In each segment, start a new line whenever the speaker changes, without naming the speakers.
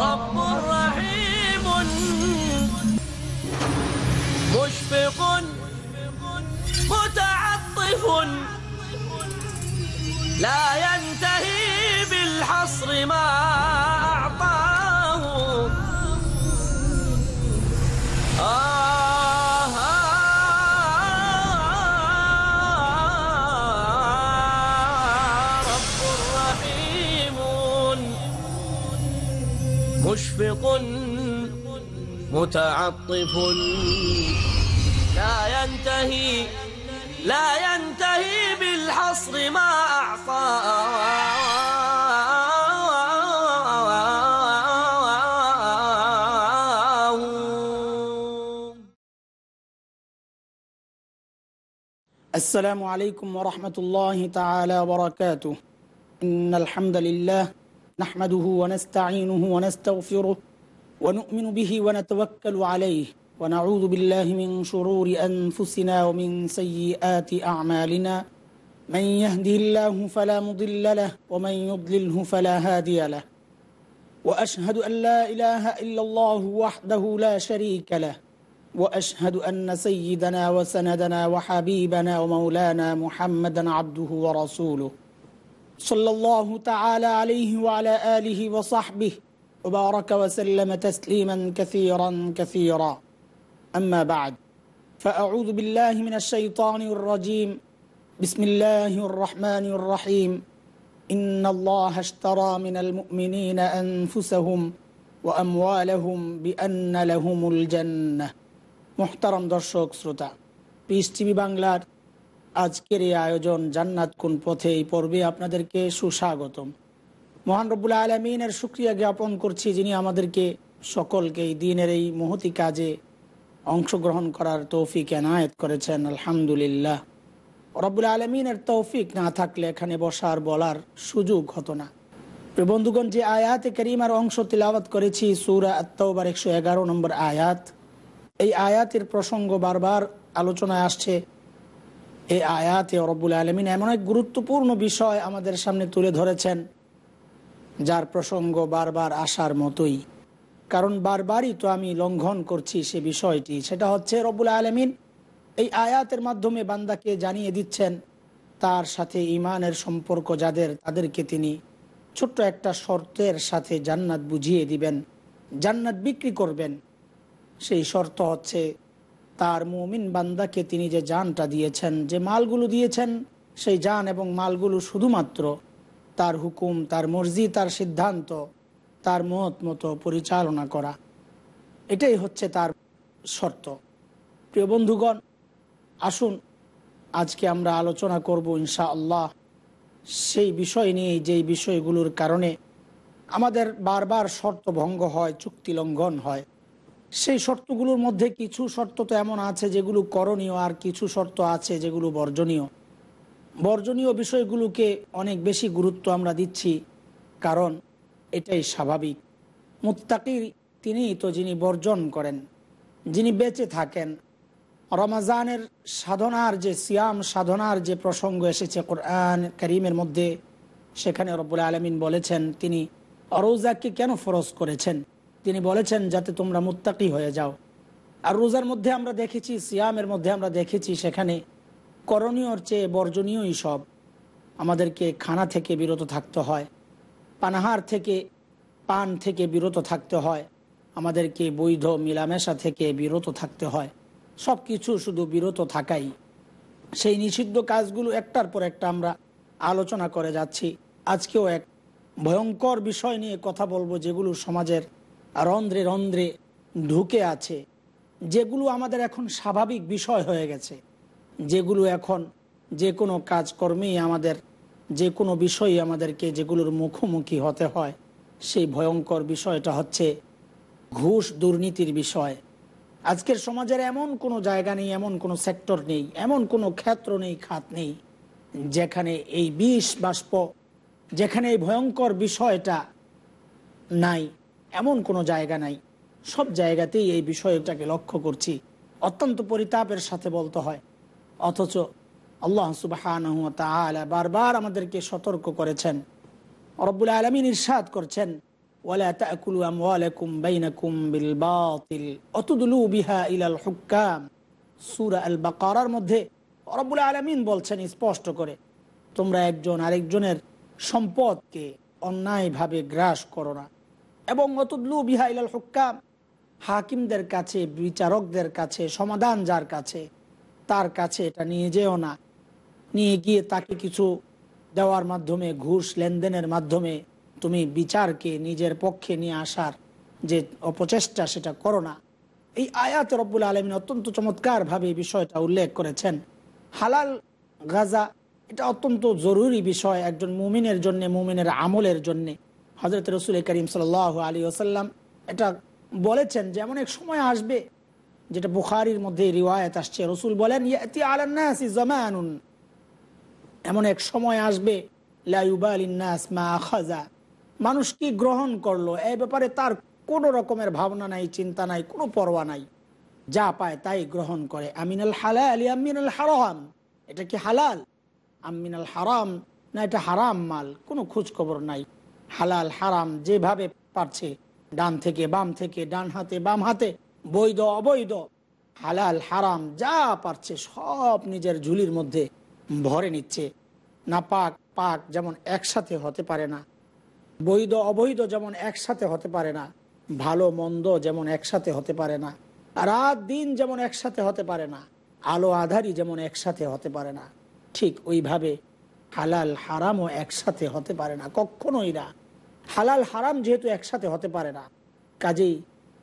رب رحيم مشفق متعطف لا متعطف. لا ينتهي لا ينتهي بالحصر ما أعطاه
السلام عليكم ورحمة الله تعالى وبركاته. إن الحمد لله نحمده ونستعينه ونستغفره ونؤمن به ونتوكل عليه ونعوذ بالله من شرور أنفسنا ومن سيئات أعمالنا. من يهده الله فلا مضل له ومن يضلله فلا هادي له. وأشهد أن لا إله إلا الله وحده لا شريك له. وأشهد أن سيدنا وسندنا وحبيبنا ومولانا محمدا عبده ورسوله. صلى الله تعالى عليه وعلى آله وصحبه وبارك وسلم تسليما كثيرا كثيرا اما بعد فاعوذ بالله من الشيطان الرجيم بسم الله الرحمن الرحيم ان الله اشترى من المؤمنين انفسهم واموالهم بان لهم الجنه মোহতারাম দর্শক শ্রোতা পিস টিভি বাংলার আজকের এই আয়োজন জান্নাত কোন পথে এই পর্বে আপনাদেরকে সুস্বাগতম মহান রব্বুল আলমিনের সুক্রিয়া জ্ঞাপন করছি যিনি আমাদেরকে সকলকে এই দিনের এই মহতি কাজে অংশগ্রহণ করার তৌফিক এনায়েত করেছেন। আলহামদুলিল্লাহ। রব্বুল আলমিনের তৌফিক না থাকলে এখানে বসার বলার সুযোগ হতো না। বন্ধুগণ, যে আয়াতে করিমার অংশ তিলাওয়াত করেছি, সুরা আত্মাবার একশো এগারো নম্বর আয়াত, এই আয়াতের প্রসঙ্গ বারবার আলোচনায় আসছে। এই আয়াতে রব্বুল আলমিন এমন এক গুরুত্বপূর্ণ বিষয় আমাদের সামনে তুলে ধরেছেন। যার প্রসঙ্গ বারবার আসার মতোই। কারণ বারবারই তো আমি লঙ্ঘন করছি সে বিষয়টি। সেটা হচ্ছে রব্বুল আলমিন এই আয়াতের মাধ্যমে বান্দাকে জানিয়ে দিচ্ছেন, তার সাথে ইমানের সম্পর্ক যাদের, তাদেরকে তিনি ছোট্ট একটা শর্তের সাথে জান্নাত বুঝিয়ে দিবেন, জান্নাত বিক্রি করবেন। সেই শর্ত হচ্ছে তার মুমিন বান্দাকে তিনি যে জানটা দিয়েছেন, যে মালগুলো দিয়েছেন, সেই জান এবং মালগুলো শুধুমাত্র তার হুকুম, তার মর্জি, তার সিদ্ধান্ত, তার মত মতো পরিচালনা করা। এটাই হচ্ছে তার শর্ত। প্রিয় বন্ধুগণ, আসুন আজকে আমরা আলোচনা করব ইনশা আল্লাহ সেই বিষয় নিয়ে যেই বিষয়গুলোর কারণে আমাদের বারবার শর্ত ভঙ্গ হয়, চুক্তি লঙ্ঘন হয়। সেই শর্তগুলোর মধ্যে কিছু শর্ত তো এমন আছে যেগুলো করণীয় আর কিছু শর্ত আছে যেগুলো বর্জনীয়। বর্জনীয় বিষয়গুলোকে অনেক বেশি গুরুত্ব আমরা দিচ্ছি, কারণ এটাই স্বাভাবিক। মুত্তাকির তিনি তো যিনি বর্জন করেন, যিনি বেঁচে থাকেন। রমাজানের সাধনার যে সিয়াম, সাধনার যে প্রসঙ্গ এসেছে কোরআন করিমের মধ্যে, সেখানে রব্বুল আলমিন বলেছেন, তিনি রোজাকে কেন ফরজ করেছেন? তিনি বলেছেন, যাতে তোমরা মুত্তাকি হয়ে যাও। আর রোজার মধ্যে আমরা দেখেছি, সিয়ামের মধ্যে আমরা দেখেছি, সেখানে করণীয়র চেয়ে বর্জনীয়ই সব। আমাদেরকে খানা থেকে বিরত থাকতে হয়, পানাহার থেকে, পান থেকে বিরত থাকতে হয়, আমাদেরকে বৈধ মিলামেশা থেকে বিরত থাকতে হয়। সব কিছু শুধু বিরত থাকাই। সেই নিষিদ্ধ কাজগুলো একটার পর একটা আমরা আলোচনা করে যাচ্ছি। আজকেও এক ভয়ঙ্কর বিষয় নিয়ে কথা বলব যেগুলো সমাজের রন্ধ্রে রন্ধ্রে ঢুকে আছে, যেগুলো আমাদের এখন স্বাভাবিক বিষয় হয়ে গেছে। যেগুলো এখন যে কোনো কাজকর্মেই আমাদের, যে কোনো বিষয়ই আমাদেরকে যেগুলোর মুখোমুখি হতে হয়, সেই ভয়ঙ্কর বিষয়টা হচ্ছে ঘুষ দুর্নীতির বিষয়। আজকের সমাজের এমন কোনো জায়গা নেই, এমন কোনো সেক্টর নেই, এমন কোনো ক্ষেত্র নেই, খাত নেই, যেখানে এই বিষ বাষ্প, যেখানে এই ভয়ঙ্কর বিষয়টা নাই, এমন কোনো জায়গা নাই। সব জায়গাতেই এই বিষয়টাকে লক্ষ্য করছি। অত্যন্ত পরিতাপের সাথে বলতে হয়। অথচ আল্লাহ সুবাহ বারবার আমাদেরকে সতর্ক করেছেন। রব্বুল আলমিন ইরশাদ করছেন মধ্যে রব্বুল আলামিন বলছেন স্পষ্ট করে, তোমরা একজন আরেকজনের সম্পদকে অন্যায়ভাবে গ্রাস করো না। এবং অতুদলু বিহা ইলাল হুক্কাম, হাকিমদের কাছে, বিচারকদের কাছে, সমাধান যার কাছে তার কাছে এটা নিয়ে যেও না। নিয়ে গিয়ে তাকে কিছু দেওয়ার মাধ্যমে, ঘুষ লেনদেনের মাধ্যমে তুমি বিচারকে নিজের পক্ষে নিয়ে আসার যে অপচেষ্টা, সেটা করো না। এই আয়াত রব্বুল আলমিন অত্যন্ত চমৎকারভাবে এই বিষয়টা উল্লেখ করেছেন। হালাল গাজা, এটা অত্যন্ত জরুরি বিষয় একজন মুমিনের জন্য, মুমিনের আমলের জন্য। হজরত রসুল করিম সাল আলী ওসাল্লাম এটা বলেছেন যে, এমন এক সময় আসবে যেটা বুখারির মধ্যে রিওয়ায়ত আসছে। রসুল বলেন জামানুন। এমন এক সময় আসবে মা খাজা মানুষ কি গ্রহণ করল? এই ব্যাপারে তার কোনো রকমের ভাবনা নাই, চিন্তা নাই, কোনো পরোয়া নাই। যা পায় তাই গ্রহণ করে। আমিনাল হালাল আমিনাল হারাম। এটা কি হালাল? আমিনাল হারাম না এটা হারাম মাল? কোনো খোঁজখবর নাই। হালাল হারাম যেভাবে পারছে, ডান থেকে বাম থেকে, ডান হাতে, বাম হাতে। বৈধ, অবৈধ, হালাল, হারাম, যা পারছে সব নিজের ঝুলির মধ্যে ভরে নিচ্ছে। না পাক পাক যেমন একসাথে হতে পারে না, বৈধ, অবৈধ যেমন একসাথে হতে পারে না, ভালো, মন্দ যেমন একসাথে হতে পারে না, রাত, দিন যেমন একসাথে হতে পারে না, আলো, আধারি যেমন একসাথে হতে পারে না, ঠিক ওইভাবে হালাল, হারামও একসাথে হতে পারে না, কখনোই না। হালাল, হারাম যেহেতু একসাথে হতে পারে না, কাজেই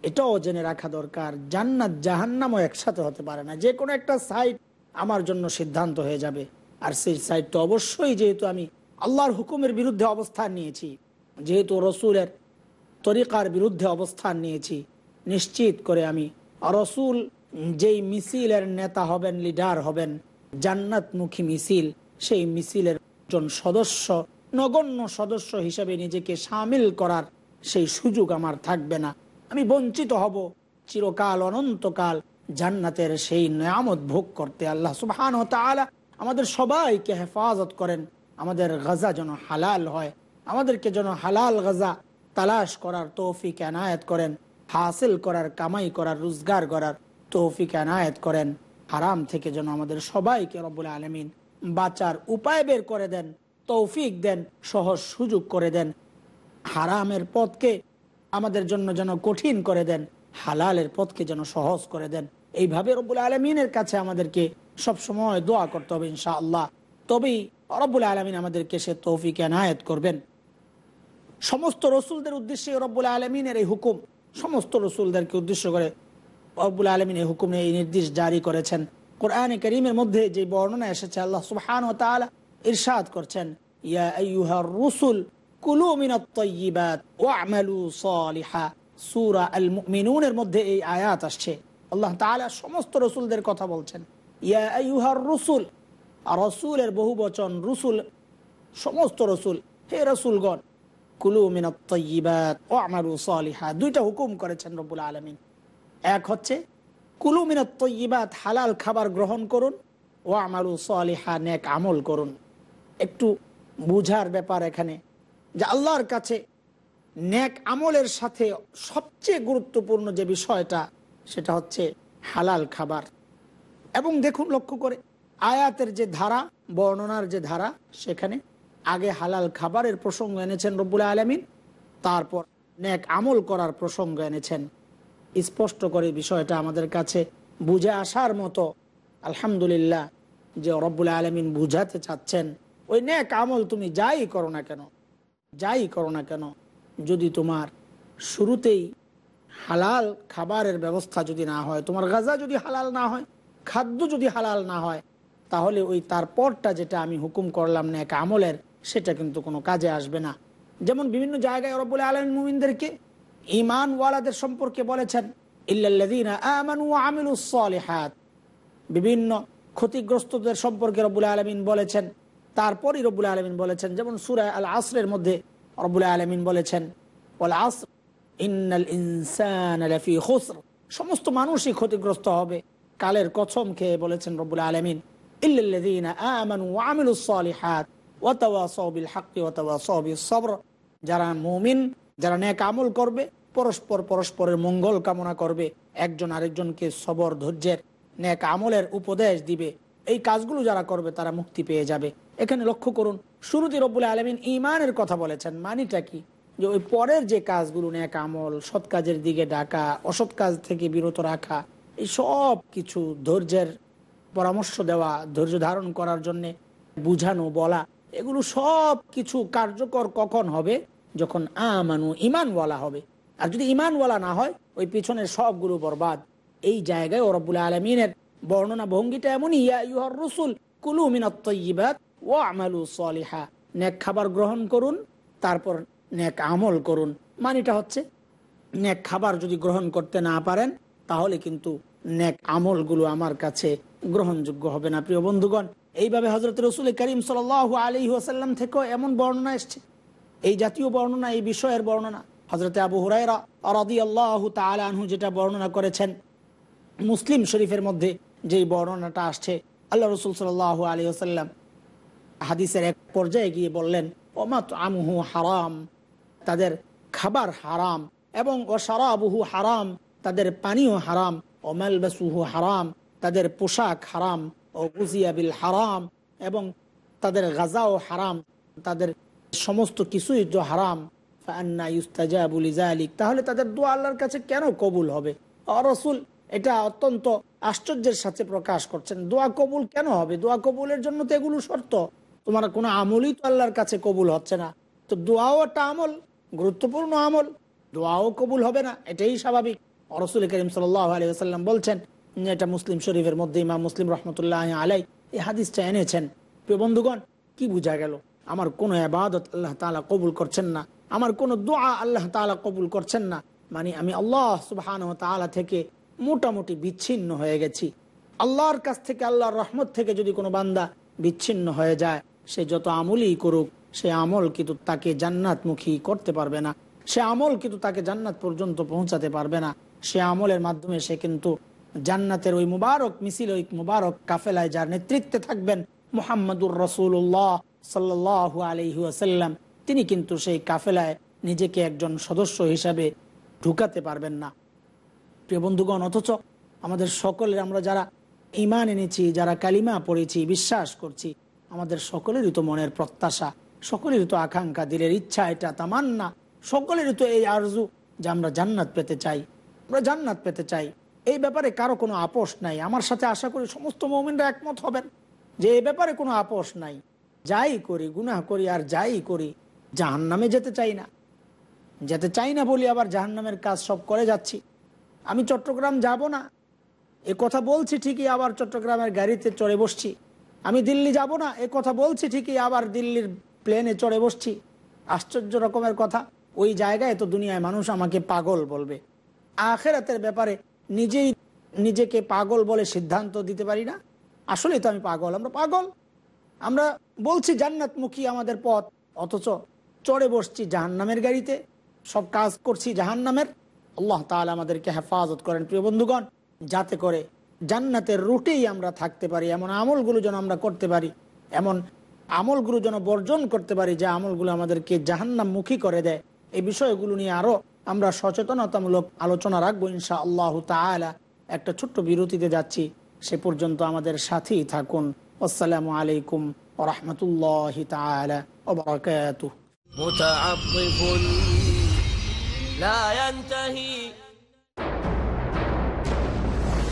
এটাও জেনে রাখা দরকার, জান্নাত জাহান্নামও একসাথে হতে পারে না। যে কোনো একটা সাইড আমার জন্য সিদ্ধান্ত হয়ে যাবে। আর সেই সাইড তো অবশ্যই যেহেতু আমি আল্লাহর হুকুমের বিরুদ্ধে অবস্থান নিয়েছি, যেহেতু রসুলের তরিকার বিরুদ্ধে অবস্থান নিয়েছি, নিশ্চিত করে আমি রসুল যেই মিছিলের নেতা হবেন লিডার হবেন, জান্নাতমুখী মিছিল, সেই মিছিলের একজন সদস্য, নগণ্য সদস্য হিসেবে নিজেকে সামিল করার সেই সুযোগ আমার থাকবে না। আমি বঞ্চিত হব। চিরকাল, অনন্তকাল জান্নাতের সেই নিয়ামত ভোগ করতে আল্লাহ সুবহান আমাদের সবাইকে হেফাজত করেন। আমাদের গাজা যেন হালাল হয়, আমাদেরকে যেন হালাল গাজা তালাশ করার তৌফিক এনায়েত করেন, হাসিল করার, কামাই করার, রোজগার করার তৌফিক এনায়ত করেন। হারাম থেকে যেন আমাদের সবাইকে রব্বুল আলমিন বাঁচার উপায় বের করে দেন, তৌফিক দেন, সহজ সুযোগ করে দেন। হারামের পথকে আমাদের জন্য যেন কঠিন করে দেন, হালালের পথকে যেন সহজ করে দেন। এইভাবে রব্বুল আলমিনের কাছে আমাদেরকে সব সময় দোয়া করতে হবে ইনশা আল্লাহ তবেই রব্বুল আলমিন আমাদেরকে সে তৌফিক এনায়েত করবেন। সমস্ত রসুলদের উদ্দেশ্যে রব্বুল আলমিনের এই হুকুম, সমস্ত রসুলদেরকে উদ্দেশ্য করে রব্বুল আলমিন এই হুকুমে এই নির্দেশ জারি করেছেন। কোরআনে করিমের মধ্যে যে বর্ণনা এসেছে, আল্লাহ সুবহান ও তাআলা ইরশাদ করছেন, ইয়া রুসুল কুলু মুমিনুনের মধ্যে এই আয়াত আসছে। আল্লাহ সমস্ত রসুলদের কথা বলছেন। রুসুল, রসুলের রসুল রসুল দুইটা হুকুম করেছেন রব্বুল আলামিন। এক হচ্ছে, কুলু মিনাত হালাল খাবার গ্রহণ করুন ও আমালু সালিহা নেক আমল করুন। একটু বুঝার ব্যাপার এখানে। যে আল্লাহর কাছে নেক আমলের সাথে সবচেয়ে গুরুত্বপূর্ণ যে বিষয়টা, সেটা হচ্ছে হালাল খাবার। এবং দেখুন, লক্ষ্য করে, আয়াতের যে ধারা, বর্ণনার যে ধারা, সেখানে আগে হালাল খাবারের প্রসঙ্গ এনেছেন রব্বুল আলমিন, তারপর নেক আমল করার প্রসঙ্গ এনেছেন। স্পষ্ট করে বিষয়টা আমাদের কাছে বুঝে আসার মতো, আলহামদুলিল্লাহ, যে রব্বুল আলমিন বুঝাতে চাচ্ছেন, ওই নেক আমল তুমি যাই করো না কেন যাই করো না কেন, যদি তোমার শুরুতেই হালাল খাবারের ব্যবস্থা যদি না হয়, তোমার গাজা যদি হালাল না হয়, খাদ্য যদি হালাল না হয়, তাহলে ওই তারপরটা যেটা আমি হুকুম করলাম না এক আমলের, সেটা কিন্তু কোনো কাজে আসবে না। যেমন বিভিন্ন জায়গায় রব্বুল আলম মুমিনদেরকে ইমানওয়ালাদের সম্পর্কে বলেছেন সালিহাত। বিভিন্ন ক্ষতিগ্রস্তদের সম্পর্কে রব্বুল আলমিন বলেছেন তারপরই রব্বুল আলমিন বলেছেন, যেমন সুরা আল আসরের মধ্যে রব্বুল আলমিন বলেছেন ইনসান সমস্ত মানুষই ক্ষতিগ্রস্ত হবে। কালের কসম খেয়ে বলেছেন রব্বুল আলমিন যারা মুমিন, যারা নেক আমল করবে, পরস্পর পরস্পরের মঙ্গল কামনা করবে। একজন আরেকজনকে সবর, ধৈর্যের, নেক আমলের উপদেশ দিবে। এই কাজগুলো যারা করবে, তারা মুক্তি পেয়ে যাবে। এখানে লক্ষ্য করুন শুরুতে রব্বুল আলমিন ইমানের কথা বলেছেন। মানিটা কি? যে ওই পরের যে কাজগুলো, নেক আমল, সৎ কাজের দিকে ডাকা, অসৎ কাজ থেকে বিরত রাখা, এই সব কিছু ধৈর্যের পরামর্শ দেওয়া, ধৈর্য ধারণ করার জন্য বুঝানো, বলা, এগুলো সব কিছু কার্যকর কখন হবে? যখন আমানু ইমানওয়ালা হবে। আর যদি ইমানওয়ালা না হয়, ওই পিছনের সবগুলো বরবাদ। এই জায়গায় ও রব্বুল আলমিনের বর্ণনা ভঙ্গিটা এমনই, ইয়া ইউহর রসুল কুলু মিনাত্তইবাত ও আমালু সলিহা, নেক খাবার গ্রহণ করুন, তারপর নেক আমল করুন। মানিটা হচ্ছে, নেক খাবার যদি গ্রহণ করতে না পারেন, তাহলে কিন্তু নেক আমলগুলো আমার কাছে গ্রহণযোগ্য হবে না, প্রিয় বন্ধুগণ। এইভাবে হজরত রসুল করিম সাল আলী ওয়াসাল্লাম থেকেও এমন বর্ণনা এসছে। এই জাতীয় বর্ণনা, এই বিষয়ের বর্ণনা হজরতে আবু হুরাইরা যেটা বর্ণনা করেছেন, মুসলিম শরীফের মধ্যে যেই বর্ণনাটা আসছে, আল্লাহ রসুল সাল আলী আসাল্লাম হাদিসের এক পর্যায়ে গিয়ে বললেন ওমাত আমহু হারাম, তাদের খাবার হারাম এবং ও সারাবহু হারাম, তাদের পানীয় হারাম, ও মেলবাসুহু হারাম, তাদের পোশাক হারাম, ও গুজিয়াবিল হারাম এবং তাদের গাজাও হারাম, তাদের সমস্ত কিছুই তো হারাম। ফান্না তাহলে তাদের দোয়া আল্লাহর কাছে কেন কবুল হবে? অরসুল এটা অত্যন্ত আশ্চর্যের সাথে প্রকাশ করছেন। দোয়া কবুল কেন হবে? দোয়া কবুলের জন্য তো এগুলো শর্ত। তোমার কোনো আমলই তো আল্লাহর কাছে কবুল হচ্ছে না। তো দোয়াও একটা আমল, গুরুত্বপূর্ণ আমল। দোয়াও কবুল হবে না, এটাই স্বাভাবিক। রসুল করিম সাল্লাম বলছেন, এটা মুসলিম শরীফের মধ্যে ইমাম মুসলিম রহমতুল্লাহ আলাই এই হাদিসটা এনেছেন। প্রিয় বন্ধুগণ, কি বোঝা গেল? আমার কোনো আবাদত আল্লাহ তালা কবুল করছেন না। আমার কোনো দোয়া আল্লাহ তালা কবুল করছেন না। মানে আমি আল্লাহ সুবাহান তালা থেকে মোটামুটি বিচ্ছিন্ন হয়ে গেছি। আল্লাহর কাছ থেকে, আল্লাহর রহমত থেকে যদি কোনো বান্দা বিচ্ছিন্ন হয়ে যায় সে যত আমলই করুক, সে আমল কিন্তু তাকে জান্নাতমুখী করতে পারবে না। সে আমল কিন্তু তাকে জান্নাত পর্যন্ত পৌঁছাতে পারবে না। সে আমলের মাধ্যমে সে কিন্তু জান্নাতের ওই মুবারক মিছিল, ওই মুবারক কাফেলায় যার নেতৃত্বে থাকবেন মোহাম্মদুর রসুল্লাহ সাল্লাহ আলহি তিনি কিন্তু সেই কাফেলায় নিজেকে একজন সদস্য হিসাবে ঢুকাতে পারবেন না। প্রিয় বন্ধুগণ, অথচ আমাদের সকলের আমরা যারা ইমান এনেছি, যারা কালিমা পড়েছি, বিশ্বাস করছি আমাদের সকলেরই তো মনের প্রত্যাশা, সকলেরই তো আকাঙ্ক্ষা, দিলের ইচ্ছা, এটা তামান্না, সকলেরই তো এই আরজু যে আমরা জান্নাত পেতে চাই, আমরা জান্নাত পেতে চাই। এই ব্যাপারে কারও কোনো আপোষ নাই। আমার সাথে আশা করি সমস্ত মৌমিনরা একমত হবেন যে এই ব্যাপারে কোনো আপোষ নাই। যাই করি, গুনাহ করি আর যাই করি জাহান নামে যেতে চাই না। যেতে চাই না বলি আবার জাহান নামের কাজ সব করে যাচ্ছি। আমি চট্টগ্রাম যাব না। এ কথা বলছি ঠিকই, আবার চট্টগ্রামের গাড়িতে চড়ে বসছি। আমি দিল্লি যাব না, এ কথা বলছি ঠিকই, আবার দিল্লির প্লেনে চড়ে বসছি। আশ্চর্য রকমের কথা। ওই জায়গায় তো দুনিয়ায় মানুষ আমাকে পাগল বলবে। আখেরাতের ব্যাপারে নিজেই নিজেকে পাগল বলে সিদ্ধান্ত দিতে পারি না। আসলে তো আমি পাগল, আমরা পাগল। আমরা বলছি জান্নাতমুখী আমাদের পথ, অথচ চড়ে বসছি জাহান্নামের গাড়িতে। সব কাজ করছি জাহান্নামের। আল্লাহ তাহলে আমাদেরকে হেফাজত করেন প্রিয় বন্ধুগণ, যাতে করে জান্নাতের রুটেই আমরা থাকতে পারি এমন আমলগুলো যেন আমরা করতে পারি এমন আমলগুলো যেন বর্জন করতে পারি যে আমলগুলো আমাদেরকে জাহান্নামমুখী করে দেয় এই বিষয়গুলো নিয়ে আরো আমরা সচেতনতামূলক আলোচনা রাখবো ইনশা আল্লাহ তালা একটা ছোট্ট বিরতিতে যাচ্ছি সে পর্যন্ত আমাদের সাথেই থাকুন আসসালামু আলাইকুম ওরহমতুল্লাহ তালা ওবরাকাত
متعطف لا ينتهي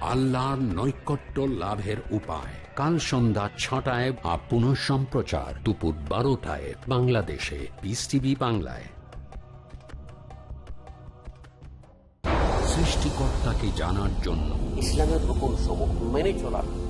আল্লাহর নৈকট্য লাভের উপায়। কাল সন্ধ্যা ছটায় বা পুনঃ সম্প্রচার। দুপুর বারোটায় বাংলাদেশে। পিস টিভি বাংলায়। সৃষ্টিকর্তাকে জানার জন্য।
ইসলামের রকম মেনে চলার।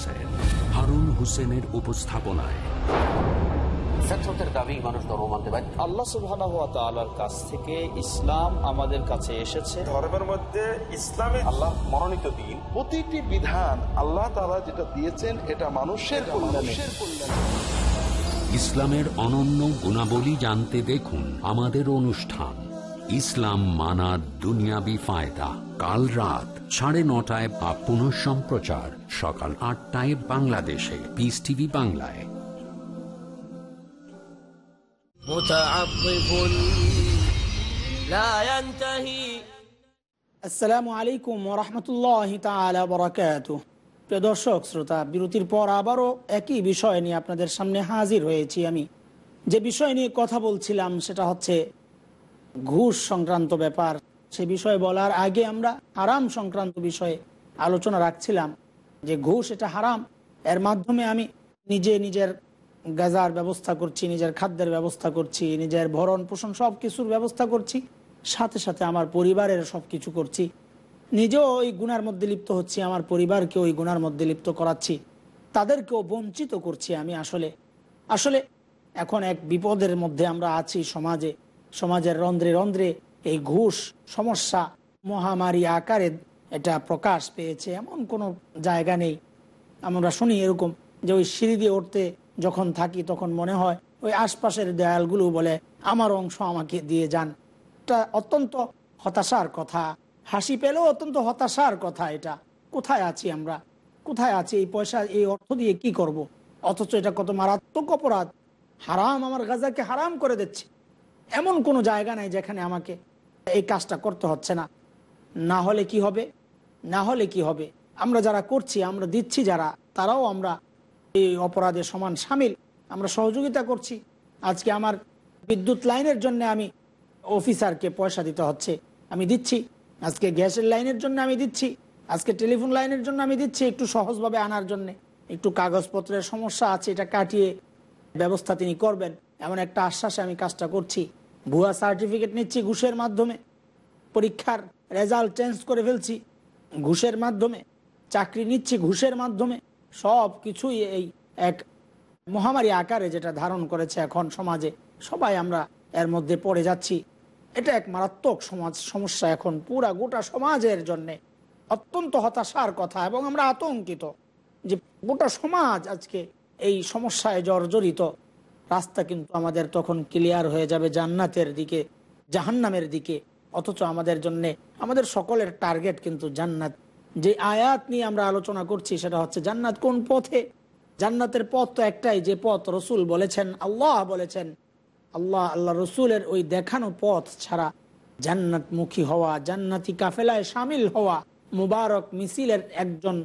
হারুন হোসেনের উপস্থাপনায়।
দাবি মানুষ ধর্ম মানতে বাধ্য
আল্লাহ সুবহানাহু ওয়া তাআলার কাছ থেকে ইসলাম আমাদের কাছে এসেছে।
ধর্মের মধ্যে ইসলামে আল্লাহ মনোনীত দিন। প্রতিটি বিধান আল্লাহ তাআলা যেটা দিয়েছেন এটা মানুষের কল্যাণে।
ইসলামের অনন্য গুণাবলী জানতে দেখুন আমাদের অনুষ্ঠান। ইসলাম মানা দুনিয়াবি ফায়দা। কাল রাত সাড়ে নটায় বা পুনঃ সম্প্রচার। সকাল আটটায় বাংলাদেশে। পিস টিভি বাংলায়।
আসসালামু আলাইকুম রহমতুল্লাহ বরাকাত প্রিয় দর্শক শ্রোতা বিরতির পর আবারও একই বিষয় নিয়ে আপনাদের সামনে হাজির হয়েছি আমি। যে বিষয় নিয়ে কথা বলছিলাম সেটা হচ্ছে ঘুষ সংক্রান্ত ব্যাপার, সে বিষয়ে বলার আগে আমরা হারাম সংক্রান্ত বিষয়ে আলোচনা রাখছিলাম। যে ঘুষ এটা হারাম, এর মাধ্যমে আমি নিজে নিজের গাজার ব্যবস্থা করছি, নিজের খাদ্যের ব্যবস্থা করছি, নিজের ভরণ পোষণ সব কিছুর ব্যবস্থা করছি, সাথে সাথে আমার পরিবারের সব কিছু করছি। নিজেও ওই গুণার মধ্যে লিপ্ত হচ্ছি, আমার পরিবারকে ওই গুণার মধ্যে লিপ্ত করাচ্ছি। তাদেরকেও বঞ্চিত করছি আমি আসলে। আসলে এখন এক বিপদের মধ্যে আমরা আছি সমাজে। সমাজের রন্ধ্রে রন্ধ্রে এই ঘুষ, সমস্যা, মহামারী আকারে এটা প্রকাশ পেয়েছে। এমন কোনো জায়গা নেই। আমরা শুনি এরকম যে ওই সিঁড়ি দিয়ে উঠতে যখন থাকি তখন মনে হয় ওই আশপাশের দেয়ালগুলো বলে, আমার অংশ আমাকে দিয়ে যান। এটা অত্যন্ত হতাশার কথা। হাসি পেলেও অত্যন্ত হতাশার কথা এটা। কোথায় আছি আমরা? কোথায় আছি? এই পয়সা, এই অর্থ দিয়ে কি করব। অথচ এটা কত মারাত্মক অপরাধ। হারাম আমার গাজাকে হারাম করে দিচ্ছে। এমন কোনো জায়গা নাই যেখানে আমাকে এই কাজটা করতে হচ্ছে না। না হলে কি হবে? না হলে কি হবে? আমরা যারা করছি, আমরা দিচ্ছি যারা, তারাও আমরা এই অপরাধে সমান সামিল। আমরা সহযোগিতা করছি। আজকে আমার বিদ্যুৎ লাইনের জন্য আমি অফিসারকে পয়সা দিতে হচ্ছে, আমি দিচ্ছি। আজকে গ্যাসের লাইনের জন্য আমি দিচ্ছি। আজকে টেলিফোন লাইনের জন্য আমি দিচ্ছি একটু সহজভাবে আনার জন্য। একটু কাগজপত্রের সমস্যা আছে, এটা কাটিয়ে ব্যবস্থা তিনি করবেন। এমন একটা আশ্বাসে আমি কাজটা করছি। ভুয়া সার্টিফিকেট নিচ্ছি ঘুষের মাধ্যমে। পরীক্ষার রেজাল্ট চেঞ্জ করে ফেলছি ঘুষের মাধ্যমে। চাকরি নিচ্ছি ঘুষের মাধ্যমে। সব কিছুই এই এক মহামারী আকারে যেটা ধারণ করেছে এখন সমাজে, সবাই আমরা এর মধ্যে পড়ে যাচ্ছি। এটা এক মারাত্মক সমাজ, সমস্যা এখন পুরা গোটা সমাজের জন্যে। অত্যন্ত হতাশার কথা এবং আমরা আতঙ্কিত যে গোটা সমাজ আজকে এই সমস্যায় জর্জরিত। রাস্তা কিন্তু আমাদের তখন ক্লিয়ার হয়ে যাবে জান্নাতের দিকে, জাহান্নামের দিকে। অথচ আমাদের জন্য, আমাদের সকলের টার্গেট কিন্তু জান্নাত। যে আয়াত নিয়ে আমরা আলোচনা করছি সেটা হচ্ছে জান্নাত কোন পথে? জান্নাতের পথ তো একটাই, যে পথ রসুল বলেছেন, আল্লাহ বলেছেন। আল্লাহ আল্লাহ রসুলের ওই দেখানো পথ ছাড়া জান্নাতমুখী হওয়া, জান্নাতি কাফেলায় সামিল হওয়া, মুবারক মিছিলের একজন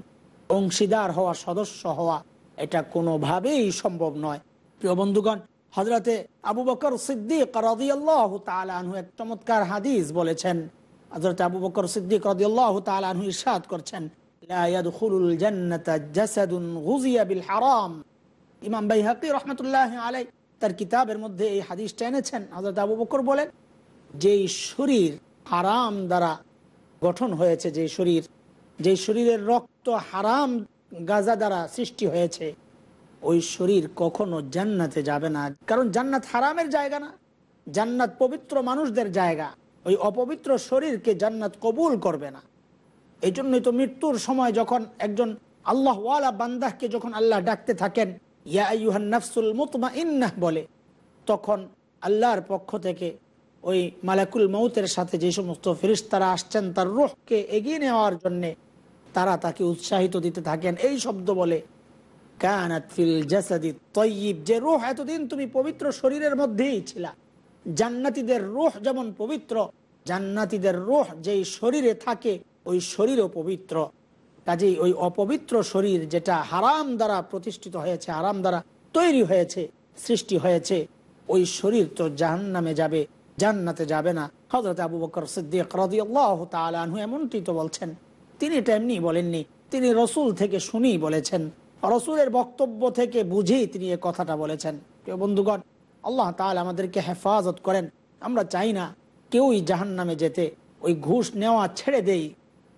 অংশীদার হওয়া, সদস্য হওয়া, এটা কোনোভাবেই সম্ভব নয়। প্রিয় বন্ধুগণ হজরতে আবু বকর সিদ্দিক এক চমৎকার হাদিস বলেছেন। হজরত আবু বকর সিদ্দিক রাদিয়াল্লাহু ইরশাদ করছেন ইমাম আলাই তার কিতাবের মধ্যে এই হাদিসটা এনেছেন। হজরত আবু বকর বলেন, যেই শরীর হারাম দ্বারা গঠন হয়েছে যে শরীর যে শরীরের রক্ত হারাম গাজা দ্বারা সৃষ্টি হয়েছে ওই শরীর কখনো জান্নাতে যাবে না। কারণ জান্নাত হারামের জায়গা না। জান্নাত পবিত্র মানুষদের জায়গা। ওই অপবিত্র শরীরকে জান্নাত কবুল করবে না। এই জন্যই তো মৃত্যুর সময় যখন একজন আল্লাহ ওয়ালা বান্দাহকে যখন আল্লাহ ডাকতে থাকেন, ইয়া নাফসুল মুতমা ইন্নাহ বলে, তখন আল্লাহর পক্ষ থেকে ওই মালাকুল মৌতের সাথে যে সমস্ত ফেরিস্তারা আসছেন, তার রুহকে এগিয়ে নেওয়ার জন্যে তারা তাকে উৎসাহিত দিতে থাকেন। এই শব্দ বলে ফিল জাসাদি যে এতদিন তুমি পবিত্র শরীরের মধ্যেই ছিলা। যেমন পবিত্র যেই শরীরে থাকে, ওই শরীরও পবিত্র। কাজেই ওই অপবিত্র শরীর যেটা হারাম দ্বারা প্রতিষ্ঠিত হয়েছে, হারাম দ্বারা তৈরি হয়েছে, সৃষ্টি হয়েছে, ওই শরীর তো জাহান্নামে যাবে, জান্নাতে যাবে না। হজরত আবু বকর সিদ্দিক এমনটি তো বলছেন। তিনি এটা এমনি বলেননি, তিনি রসুল থেকে শুনি বলেছেন। রসুলের বক্তব্য থেকে বুঝেই তিনি এ কথাটা বলেছেন। প্রিয় বন্ধুগণ, আল্লাহ তাআলা আমাদেরকে হেফাজত করেন। আমরা চাই না কেউই জাহান নামে যেতে, ওই ঘুষ নেওয়া ছেড়ে দেই।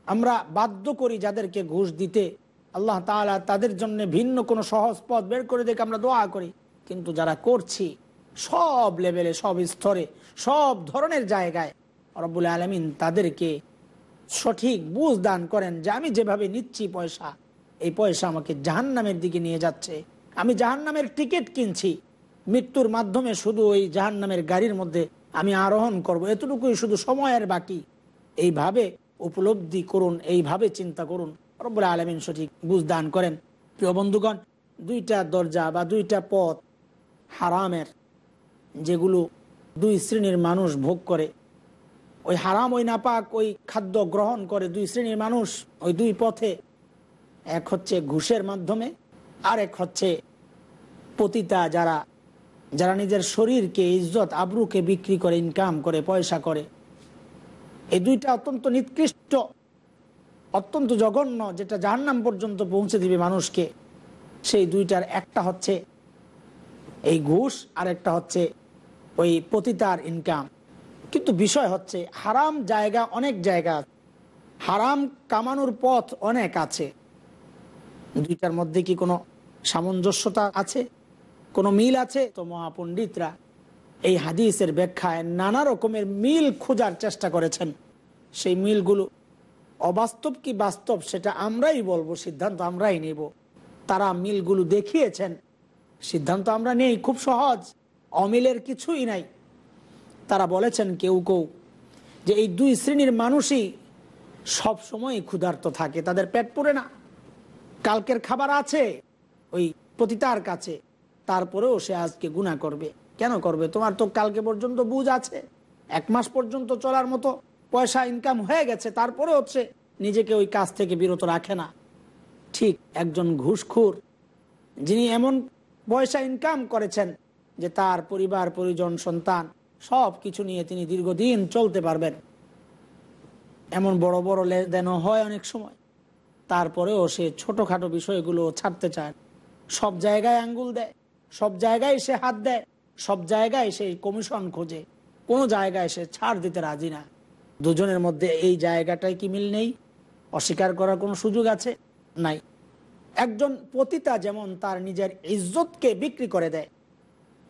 আমরা বাধ্য করি যাদেরকে ঘুষ দিতে। আল্লাহ তাআলা তাদের জন্য ভিন্ন কোনো সহজ পথ বের করে দেখে আমরা দোয়া করি। কিন্তু যারা করছি, সব লেভেলে, সব স্তরে, সব ধরনের জায়গায়, রব্বুল আলমিন তাদেরকে সঠিক বুঝ দান করেন যে আমি যেভাবে নিচ্ছি পয়সা এই পয়সা আমাকে জাহান্নামের দিকে নিয়ে যাচ্ছে। আমি জাহান্নামের টিকিট কিনছি। মৃত্যুর মাধ্যমে শুধু ওই জাহান্নামের গাড়ির মধ্যে আমি আরোহণ করব। এতটুকুই শুধু সময়ের বাকি। এইভাবে উপলব্ধি করুন, এইভাবে চিন্তা করুন। রব্বুল আলমিন সঠিক বুঝ দান করেন। প্রিয় বন্ধুগণ, দুইটা দরজা বা দুইটা পথ হারামের, যেগুলো দুই শ্রেণির মানুষ ভোগ করে। ওই হারাম, ওই নাপাক, ওই খাদ্য গ্রহণ করে দুই শ্রেণির মানুষ ওই দুই পথে এক হচ্ছে ঘুষের মাধ্যমে আর এক হচ্ছে পতিতা যারা যারা নিজের শরীরকে, ইজ্জত, আবরুকে বিক্রি করে ইনকাম করে, পয়সা করে। এই দুইটা অত্যন্ত নিকৃষ্ট, অত্যন্ত জঘন্য, যেটা জাহান্নাম পর্যন্ত পৌঁছে দিবে মানুষকে। সেই দুইটার একটা হচ্ছে এই ঘুষ আর একটা হচ্ছে ওই পতিতার ইনকাম কিন্তু বিষয় হচ্ছে, হারাম জায়গা অনেক জায়গা। হারাম কামানোর পথ অনেক আছে। দুইটার মধ্যে কি কোনো সামঞ্জস্যতা আছে? কোনো মিল আছে? তো মহাপণ্ডিতরা এই হাদিসের ব্যাখ্যায় নানা রকমের মিল খোঁজার চেষ্টা করেছেন। সেই মিলগুলো অবাস্তব কি বাস্তব সেটা আমরাই বলব, সিদ্ধান্ত আমরাই নেব। তারা মিলগুলো দেখিয়েছেন, সিদ্ধান্ত আমরা নেই, খুব সহজ, অমিলের কিছুই নাই। তারা বলেছেন কেউ কেউ যে এই দুই শ্রেণির মানুষই সব সময় ক্ষুধার্ত থাকে, তাদের পেট পড়ে না। কালকের খাবার আছে? ওই পতিতার কাছে। তারপরেও সে আজকে গুণা করবে। কেন করবে? তোমার তো কালকে পর্যন্ত বুঝ আছে। এক মাস পর্যন্ত চলার মতো পয়সা ইনকাম হয়ে গেছে। তারপরে হচ্ছে নিজেকে ওই কাজ থেকে বিরত রাখে না। ঠিক একজন ঘুষখুর, যিনি এমন পয়সা ইনকাম করেছেন যে তার পরিবার, পরিজন, সন্তান সব কিছু নিয়ে তিনি দীর্ঘদিন চলতে পারবেন। এমন বড় বড় লেনদেনও হয় অনেক সময়। তারপরেও সে ছোটোখাটো বিষয়গুলো ছাড়তে চায় সব জায়গায় আঙ্গুল দেয়, সব জায়গায় সে হাত দেয়, সব জায়গায় সে কমিশন খোঁজে, কোনো জায়গায় সে ছাড় দিতে রাজি না। দুজনের মধ্যে এই জায়গাটায় কি মিল নেই? অস্বীকার করার কোনো সুযোগ আছে? নাই। একজন পতিতা যেমন তার নিজের ইজ্জতকে বিক্রি করে দেয়,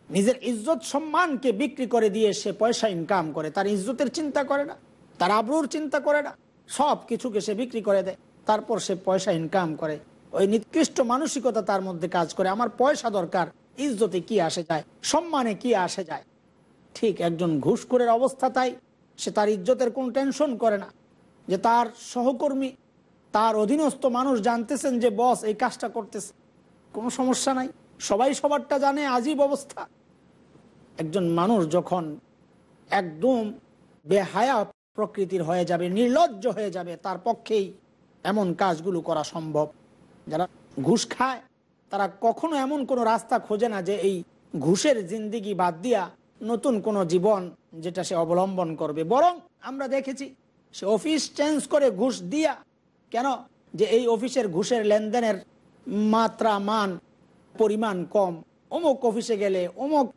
নিজের ইজ্জত সম্মানকে বিক্রি করে দিয়ে সে পয়সা ইনকাম করে, তার ইজ্জতের চিন্তা করে না, তার আবরুর চিন্তা করে না, সব কিছুকে সে বিক্রি করে দেয়। তারপর সে পয়সা ইনকাম করে। ওই নিকৃষ্ট মানসিকতা তার মধ্যে কাজ করে। আমার পয়সা দরকার, ইজ্জতে কি আসে যায়? সম্মানে কি আসে যায়? ঠিক একজন ঘুষখোরের অবস্থা তাই। সে তার ইজ্জতের কোন টেনশন করে না। যে তার সহকর্মী, তার অধীনস্থ মানুষ জানতেছেন যে, বস, এই কাজটা করতেছে। কোনো সমস্যা নাই। সবাই সবারটা জানে, আজীব অবস্থা। একজন মানুষ যখন একদম বেহায়া প্রকৃতির হয়ে যাবে, নির্লজ্জ হয়ে যাবে, তার পক্ষেই এমন কাজগুলো করা সম্ভব। যারা ঘুষ খায়, তারা কখনো এমন কোনো রাস্তা খোঁজে না যে এই ঘুষের জিন্দিগি বাদ দিয়া নতুন কোনো জীবন যেটা সে অবলম্বন করবে। বরং আমরা দেখেছি, সে অফিস চেঞ্জ করে ঘুষ দিয়া, কেন? যে এই অফিসের ঘুষের লেনদেনের মাত্রা, মান, পরিমাণ কম। অমুক অফিসে গেলে, অমুক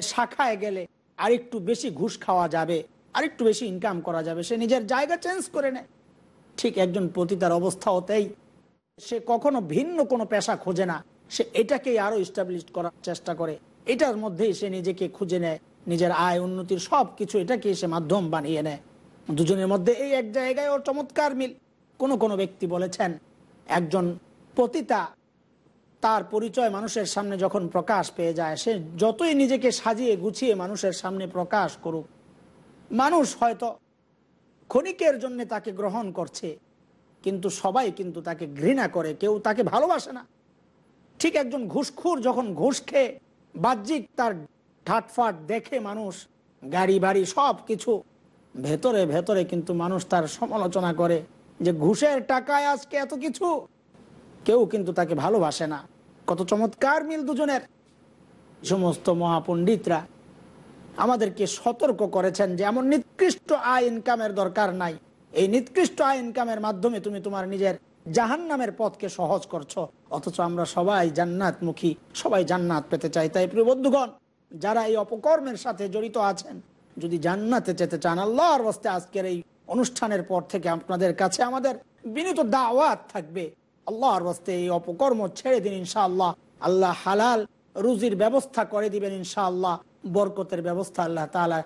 শাখায় গেলে আরেকটু বেশি ঘুষ খাওয়া যাবে, আরেকটু বেশি ইনকাম করা যাবে। সে নিজের জায়গা চেঞ্জ করে নেয়। ঠিক একজন পতিতার অবস্থাও তাই সে কখনো ভিন্ন কোনো পেশা খোঁজে না। সে এটাকেই আরও ইস্টাবলিশ করার চেষ্টা করে। এটার মধ্যেই সে নিজেকে খুঁজে নেয়, নিজের আয়, উন্নতির সব কিছু এটাকে সে মাধ্যম বানিয়ে নেয়। দুজনের মধ্যে এই এক জায়গায় ওর চমৎকার মিল। কোনো কোনো ব্যক্তি বলেছেন, একজন পতিতা তার পরিচয় মানুষের সামনে যখন প্রকাশ পেয়ে যায়, সে যতই নিজেকে সাজিয়ে গুছিয়ে মানুষের সামনে প্রকাশ করুক, মানুষ হয়তো ক্ষণিকের জন্য তাকে গ্রহণ করছে, কিন্তু সবাই কিন্তু তাকে ঘৃণা করে, কেউ তাকে ভালোবাসে না। ঠিক একজন ঘুষখুর যখন ঘুষ খেয়ে বাহ্যিক তার ঠাটফাট দেখে মানুষ, গাড়ি বাড়ি সব কিছু, ভেতরে ভেতরে কিন্তু মানুষ তার সমালোচনা করে যে ঘুষের টাকায় আজকে এত কিছু। কেউ কিন্তু তাকে ভালোবাসে না। কত চমৎকার মিল দুজনের। সমস্ত মহাপণ্ডিতরা আমাদেরকে সতর্ক করেছেন যে এমন নিকৃষ্ট আয় ইনকামের দরকার নাই। এই নিকৃষ্ট আয় ইনকামের মাধ্যমে তুমি তোমার নিজের জাহান নামের পথকে সহজ করছ। অথচ আমরা সবাই জান্নাতমুখী, সবাই জান্নাত পেতে চাই। তাই প্রিয় বন্ধুগণ, যারা এই অপকর্মের সাথে জড়িত আছেন, যদি জান্নাতে যেতে চান, আল্লাহর বস্তে আজকের এই অনুষ্ঠানের পর থেকে আপনাদের কাছে আমাদের বিনীত দাওয়াত থাকবে। আল্লাহর বস্তে এই অপকর্ম ছেড়ে দিন ইনশাআল্লাহ। আল্লাহ হালাল রুজির ব্যবস্থা করে দিবেন ইনশাআল্লাহ। বরকতের ব্যবস্থা আল্লাহ তালা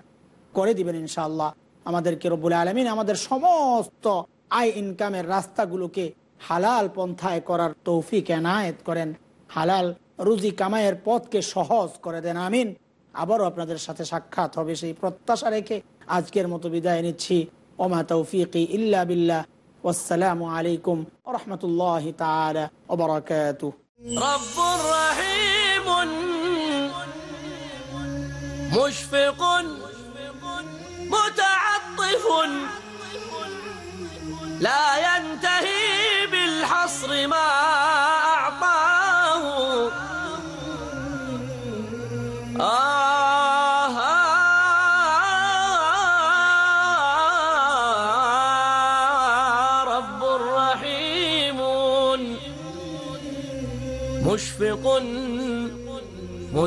করে দিবেন ইনশাআল্লাহ আমাদেরকে রব্বুল আলমিন আমাদের সমস্ত আয় ইনকামের রাস্তাগুলোকে হালাল পন্থায় করার তৌফিক এনায়েত করেন হালাল রুজি কামাইয়ের পথকে সহজ করে দেন আমিন আবারও আপনাদের সাথে সাক্ষাৎ হবে সেই প্রত্যাশা রেখে আজকের মতো বিদায় নিচ্ছি ওমা তৌফিকি ইল্লা বিল্লাহ والسلام عليكم ورحمة الله تعالى وبركاته
رب رحيم مشفق متعطف لا ينتهي بالحصر ما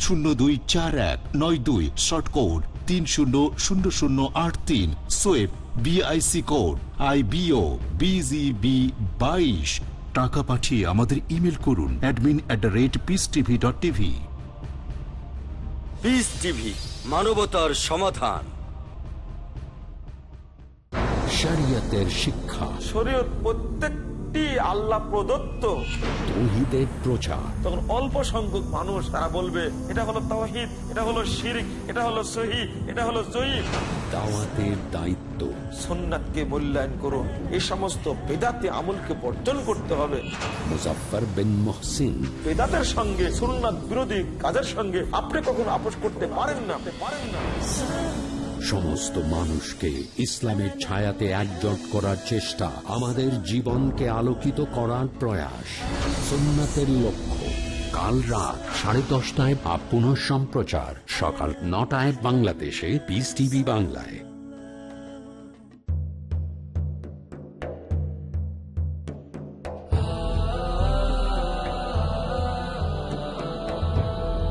শূন্য দুই চার এক নয় দুই শর্ট কোড তিন শূন্য শূন্য শূন্য আট তিন সোয়েব BIC code I BO BGB বাইশ। টাকা পাঠিয়ে আমাদের ইমেল করুন admin at the rate peace TV dot TV
peace TV মানবতার সমাধান।
শরিয়তের শিক্ষা।
শরীয়ত প্রত্যেকটি আল্লাহ প্রদত্ত।
তৌহিদের প্রচার।
তখন অল্প সংখ্যক মানুষ তারা বলবে এটা হলো তৌহিদ এটা হলো শিরিক এটা হলো সহি এটা হলো জয়ীফ।
দাওয়াতের দায়িত্ব।
সুন্নাতকে মূল্যায়ন করুন। এই সমস্ত বেদাতে আমলকে বর্জন করতে হবে।
মুজাফফর বিন মহসিন।
বেদাতের সঙ্গে সুন্নাত বিরোধী কাজের সঙ্গে আপনি কখনো আপোষ করতে পারেন না পারেন না।
সমস্ত মানুষকে ইসলামের ছায়াতে একজট করার চেষ্টা আমাদের জীবনকে আলোকিত করার প্রয়াস। সোমনাথের লক্ষ্য। কাল রাত সাড়ে দশটায় বা পুনঃ সম্প্রচার সকাল নটায় বাংলাদেশে পিস টিভি বাংলায়।